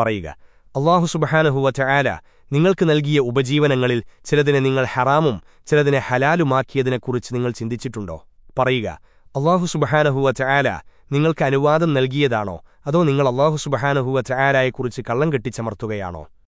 പറയുക. അള്ളാഹു സുബഹാനഹുവ ചായാല നിങ്ങൾക്ക് നൽകിയ ഉപജീവനങ്ങളിൽ ചിലതിനെ നിങ്ങൾ ഹറാമും ചിലതിനെ ഹലാലുമാക്കിയതിനെക്കുറിച്ച് നിങ്ങൾ ചിന്തിച്ചിട്ടുണ്ടോ? പറയുക അള്ളാഹു സുബഹാനഹുവ ചായാല നിങ്ങൾക്ക് അനുവാദം നൽകിയതാണോ? അതോ നിങ്ങൾ അള്ളാഹു സുബഹാനഹുവ ചായാലായെക്കുറിച്ച് കള്ളം കെട്ടിച്ചമർത്തുകയാണോ?